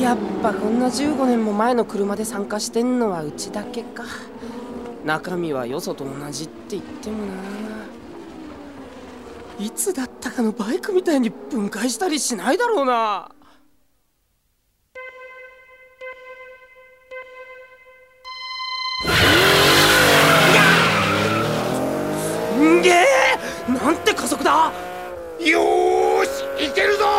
やっぱこんな15年も前の車で参加してんのはうちだけか。中身はよそと同じって言ってもな。いつだったかのバイクみたいに分解したりしないだろうな。すんげえ！なんて加速だ！よし！いけるぞ！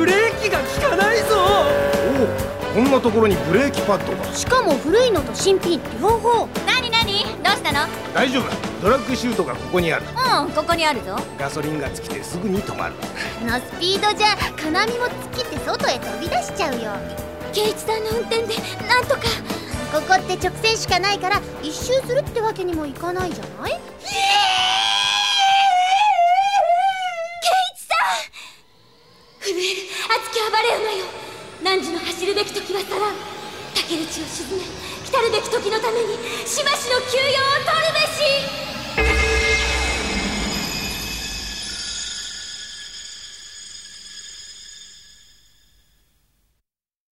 ブレーキが効かないぞ。おおこんなところにブレーキパッドが。しかも古いのと新品両方なになにどうしたの？大丈夫。ドラッグシュートがここにある。うんここにあるぞ。ガソリンが尽きてすぐに止まる。このスピードじゃ金網も突きって外へ飛び出しちゃうよ。ケイチさんの運転でなんとか。ここって直線しかないから一周するってわけにもいかないじゃない？ケイチ熱き暴れ馬よ。汝の走るべき時は去らん。竹内を沈め。来るべき時のためにしばしの休養を取るべし。